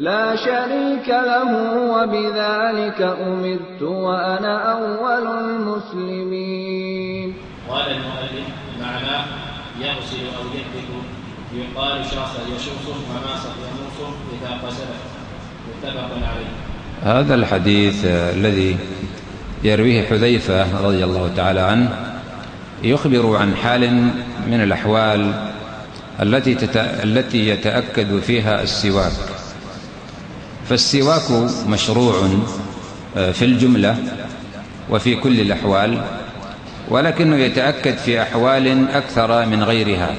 لَا شَرِيكَ لَهُ ۖ وَبِذَٰلِكَ أُمِرْتُ وَأَنَا أَوَّلُ الْمُسْلِمِينَ. قال المؤلف معناه يغسل أو يدلك يقال شخص يشوصه وماسح يموسه إذا غسله متفق عليه. هذا الحديث الذي يرويه حذيفة رضي الله تعالى عنه يخبر عن حال من الأحوال التي التي يتأكد فيها السواك. فالسواك مشروع في الجملة وفي كل الأحوال ولكنه يتأكد في أحوال أكثر من غيرها.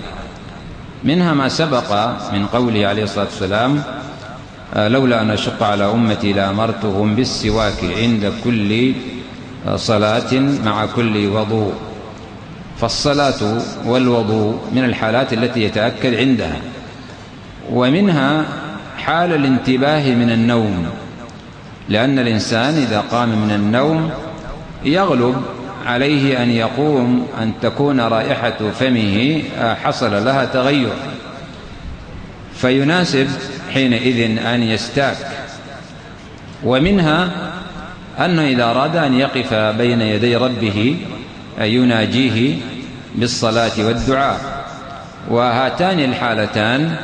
منها ما سبق من قوله عليه الصلاة والسلام لولا أن أشق على أمتي لأمرتهم بالسواك عند كل صلاة مع كل وضوء. فالصلاة والوضوء من الحالات التي يتأكد عندها. ومنها حال الانتباه من النوم لأن الإنسان إذا قام من النوم يغلب عليه أن يقوم أن تكون رائحة فمه حصل لها تغير. فيناسب حينئذ أن يستاك. ومنها أنه إذا أراد أن يقف بين يدي ربه يناجيه بالصلاة والدعاء. وهاتان الحالتان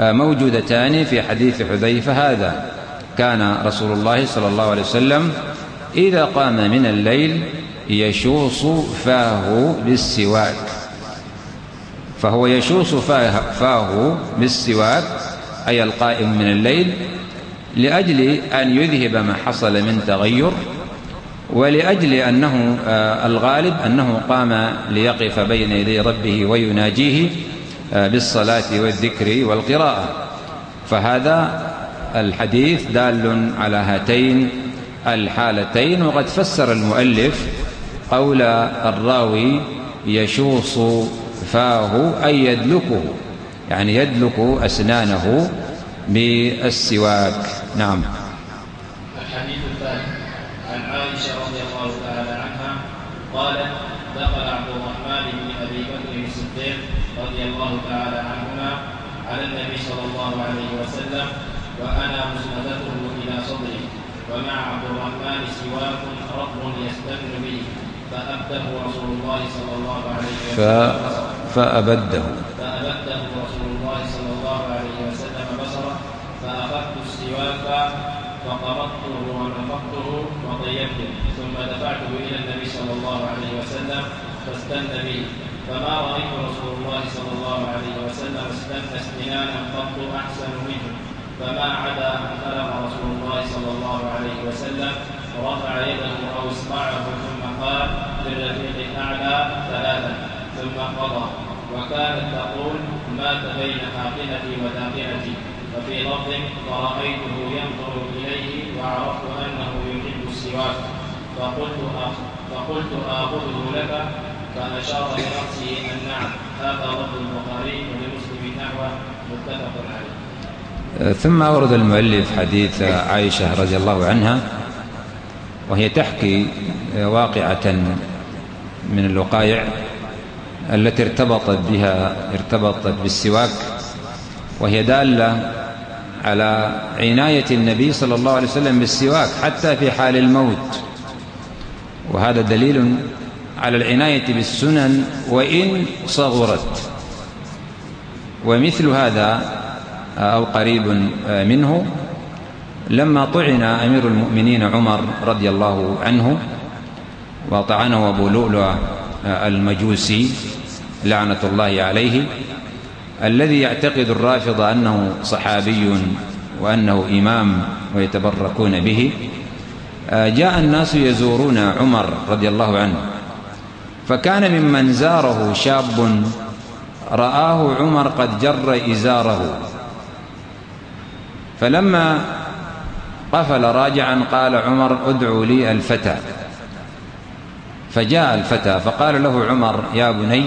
موجودتان في حديث حذيفة هذا. كان رسول الله صلى الله عليه وسلم إذا قام من الليل يشوص فاه بالسواك. فهو يشوص فاه بالسواك أي القائم من الليل لأجل أن يذهب ما حصل من تغير ولأجل أنه الغالب أنه قام ليقف بين يدي ربه ويناجيه بالصلاة والذكر والقراءة. فهذا الحديث دال على هاتين الحالتين وقد فسر المؤلف قول الراوي يشوص فاه أي يدلكه يعني يدلك أسنانه بالسواك. نعم. الحديث الثاني عن عائشة رضي الله تعالى عنها قالت دخل عبد الرحمن بن أبي بكر الصديق رضي الله تعالى عنهما على النبي صلى الله عليه وسلم وأنا مسندته إلى صدري. ومع عبد الرحمن سواك رطب يستبن به فأبده رسول الله صلى الله عليه ف... وسلم فأبده. فأبده رسول الله صلى الله عليه وسلم بصره فأخذت السواك فقرضته ونفقته وطيبته ثم دفعته إلى النبي صلى الله عليه وسلم فاستن به. فما رأيت رسول الله صلى الله عليه وسلم استن استنانا قط أحسن منه. فما عدا أن خلق رسول الله صلى الله عليه وسلم رفع يده أو إصبعه ثم قال للرفيق الأعلى ثلاثا ثم قضى. وكانت تقول مات بين حاقنتي وداقنتي وفي لفظ فرأيته ينظر إليه وعرفت أنه يحب السواك فقلت أخ فقلت آخذه لك فأشار برأسه أن نعم هذا لفظ البخاري ولمسلم نحوه متفق عليه. ثم أورد المؤلف حديث عائشة رضي الله عنها وهي تحكي واقعة من الوقائع التي ارتبطت بها ارتبطت بالسواك وهي دالة على عناية النبي صلى الله عليه وسلم بالسواك حتى في حال الموت. وهذا دليل على العناية بالسنن وإن صغرت. ومثل هذا أو قريب منه لما طعن أمير المؤمنين عمر رضي الله عنه وطعنه أبو لؤلؤ المجوسي لعنة الله عليه الذي يعتقد الرافضة أنه صحابي وأنه إمام ويتبركون به جاء الناس يزورون عمر رضي الله عنه فكان ممن زاره شاب رآه عمر قد جر إزاره فلما قفل راجعا قال عمر ادعوا لي الفتى فجاء الفتى فقال له عمر يا بني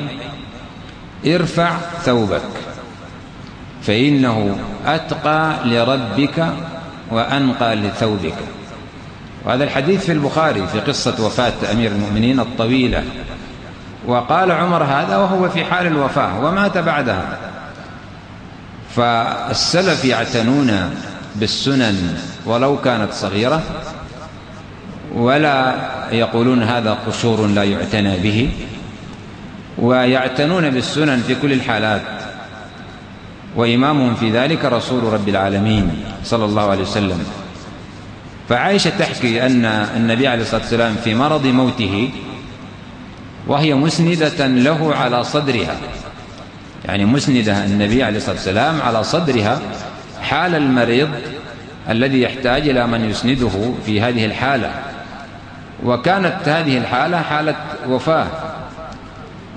ارفع ثوبك. فإنه أتقى لربك وأنقى لثوبك. وهذا الحديث في البخاري في قصة وفاة أمير المؤمنين الطويلة. وقال عمر هذا وهو في حال الوفاة ومات بعدها. فالسلف يعتنون بالسنن ولو كانت صغيرة ولا يقولون هذا قشور لا يعتنى به ويعتنون بالسنن في كل الحالات. وإمامهم في ذلك رسول رب العالمين صلى الله عليه وسلم. فعائشة تحكي أن النبي عليه الصلاة والسلام في مرض موته وهي مسندة له على صدرها. يعني مسندة النبي عليه الصلاة والسلام على صدرها حال المريض الذي يحتاج إلى من يسنده في هذه الحالة. وكانت هذه الحالة حالة وفاة.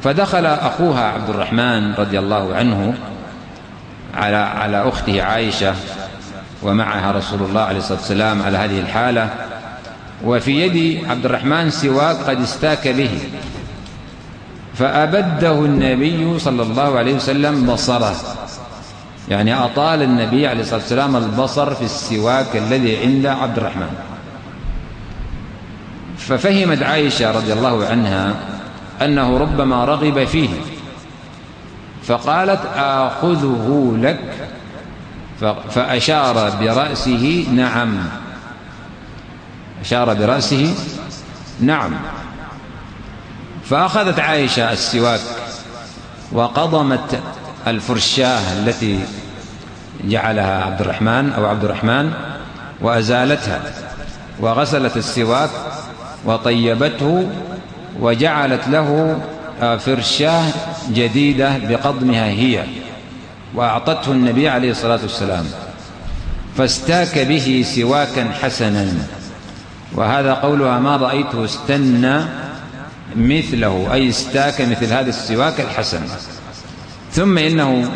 فدخل أخوها عبد الرحمن رضي الله عنه على على أخته عائشة ومعها رسول الله عليه الصلاة والسلام على هذه الحالة. وفي يد عبد الرحمن سواك قد استاك به. فأبده النبي صلى الله عليه وسلم بصره. يعني أطال النبي عليه الصلاة والسلام البصر في السواك الذي عند عبد الرحمن. ففهمت عائشة رضي الله عنها أنه ربما رغب فيه. فقالت آخذه لك. فأشار برأسه نعم. أشار برأسه نعم. فأخذت عائشة السواك وقضمت الفرشاة التي جعلها عبد الرحمن أو عبد الرحمن وأزالتها. وغسلت السواك وطيبته وجعلت له فرشاة جديدة بقضمها هي وأعطته النبي عليه الصلاة والسلام فاستاك به سواكا حسنا وهذا قولها ما رأيته استن مثله أي استاك مثل هذا السواك الحسن. ثم إنه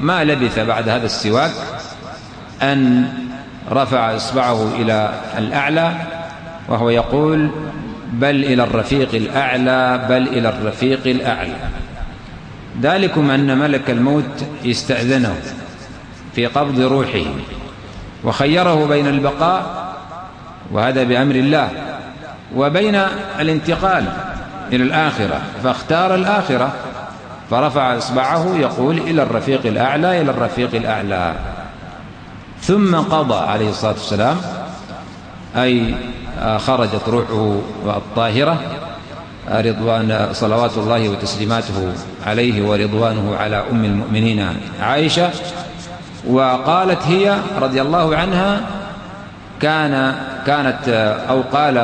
ما لبث بعد هذا السواك أن رفع إصبعه إلى الأعلى وهو يقول بل إلى الرفيق الأعلى بل إلى الرفيق الأعلى. ذلكم أن ملك الموت استأذنه في قبض روحه وخيره بين البقاء وهذا بأمر الله وبين الانتقال إلى الآخرة فاختار الآخرة فرفع إصبعه يقول إلى الرفيق الأعلى إلى الرفيق الأعلى. ثم قضى عليه الصلاة والسلام أي خرجت روحه الطاهرة رضوان صلوات الله وتسليماته عليه ورضوانه على أم المؤمنين عائشة. وقالت هي رضي الله عنها كان كانت أو قال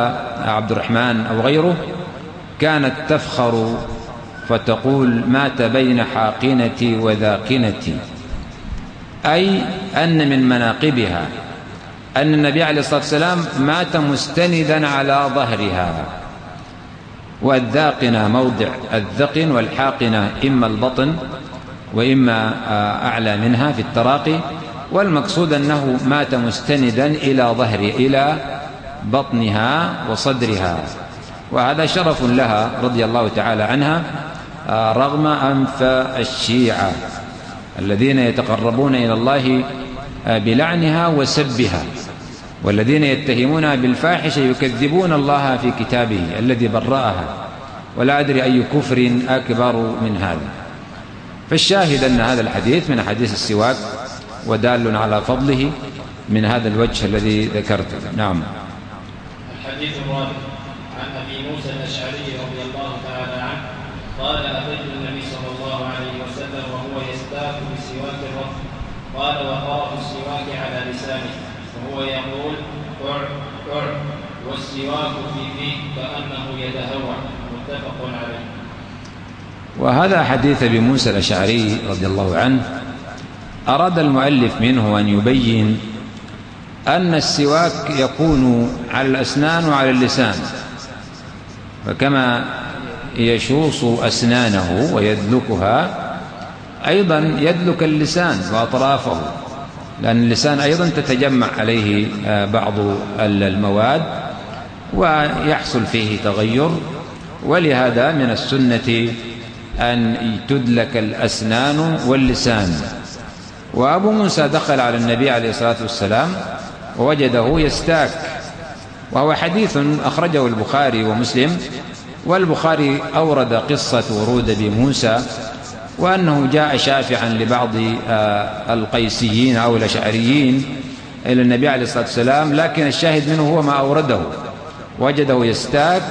عبد الرحمن أو غيره كانت تفخر فتقول مات بين حاقنتي وذاقنتي. أي أن من مناقبها أن النبي عليه الصلاة والسلام مات مستندا على ظهرها. والذاقنة موضع الذقن والحاقنة إما البطن وإما أعلى منها في التراقي. والمقصود أنه مات مستندا إلى ظهر إلى بطنها وصدرها. وهذا شرف لها رضي الله تعالى عنها رغم أنف الشيعة الذين يتقربون إلى الله بلعنها وسبها. والذين يتهمونها بالفاحشة يكذبون الله في كتابه الذي برأها ولا أدري أي كفر أكبر من هذا. فالشاهد أن هذا الحديث من حديث السواك ودال على فضله من هذا الوجه الذي ذكرته. نعم. الحديث الرابع. عن أبي موسى الأشعري رضي الله تعالى عنه قال أتيت النبي صلى الله عليه وسلم وهو يستاك بسواك الرب قال وقرأ السواك على لسانه. وهو يقول كع كع. والسواك في فيه كأنه يتهوى متفق عليه. وهذا حديث أبي موسى الأشعري رضي الله عنه. أراد المؤلف منه أن يبين أن السواك يكون على الأسنان وعلى اللسان فكما يشوص أسنانه ويدلكها أيضا يدلك اللسان وأطرافه. لأن اللسان أيضا تتجمع عليه بعض المواد ويحصل فيه تغير. ولهذا من السنة أن تدلك الأسنان واللسان. وأبو موسى دخل على النبي عليه الصلاة والسلام ووجده يستاك وهو حديث أخرجه البخاري ومسلم. والبخاري أورد قصة ورود بموسى وأنه جاء شافعا لبعض القيسيين أو الأشعريين إلى النبي عليه الصلاة والسلام لكن الشاهد منه هو ما أورده. وجده يستاك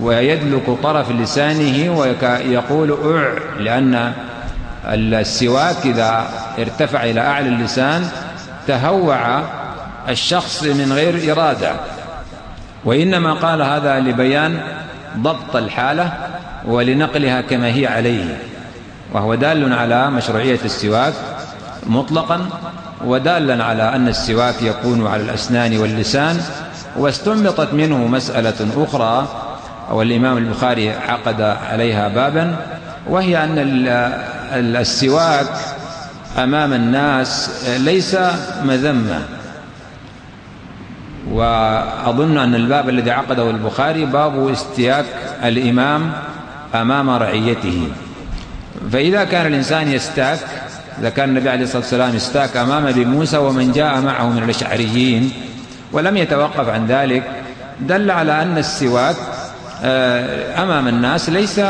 ويدلك طرف لسانه ويقول أع لأن السواك إذا ارتفع إلى أعلى اللسان تهوع الشخص من غير إرادة. وإنما قال هذا لبيان ضبط الحالة ولنقلها كما هي عليه. وهو دال على مشروعية السواك مطلقا ودالا على أن السواك يكون على الأسنان واللسان واستنبطت منه مسألة أخرى والإمام البخاري عقد عليها بابا وهي أن السواك أمام الناس ليس مذمة. وأظن أن الباب الذي عقده البخاري باب استياك الإمام أمام رعيته. فإذا كان الإنسان يستاك إذا كان النبي عليه الصلاة والسلام استاك أمام أبي موسى ومن جاء معه من الأشعريين ولم يتوقف عن ذلك دل على أن السواك آه، أمام الناس ليس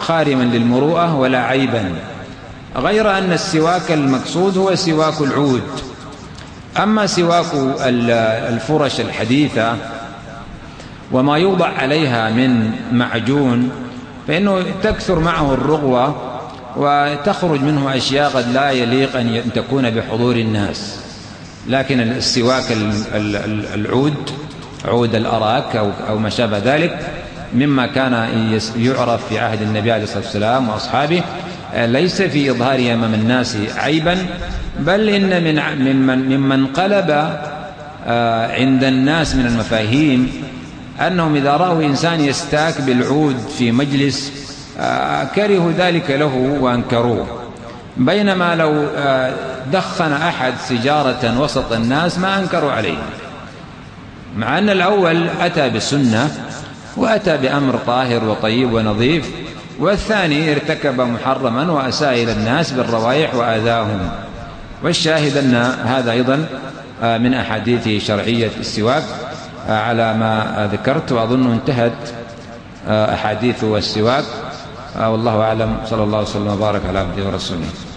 خارما للمروءة ولا عيبا غير أن السواك المقصود هو سواك العود. أما سواك الفرش الحديثة وما يوضع عليها من معجون فإنه تكثر معه الرغوة وتخرج منه أشياء قد لا يليق أن تكون بحضور الناس. لكن السواك العود عود الأراك أو ما شابه ذلك مما كان يعرف في عهد النبي عليه الصلاة والسلام وأصحابه ليس في إظهاره أمام الناس عيبا بل إن من ممن ممن قلب آه، عند الناس من المفاهيم أنهم إذا رأوا إنسان يستاك بالعود في مجلس آه، كرهوا ذلك له وأنكروه. بينما لو آه، دخن أحد سجارة وسط الناس ما أنكروا عليه. مع أن الأول أتى بالسنة وأتى بأمر طاهر وطيب ونظيف والثاني ارتكب محرما وأساء إلى الناس بالروائح وآذاهم. والشاهد أن هذا أيضا آه، من أحاديث شرعية السواك آه، على ما ذكرت وأظن انتهت آه، أحاديث السواك. والله أعلم. صلى الله وسلم وبارك على عبده ورسوله.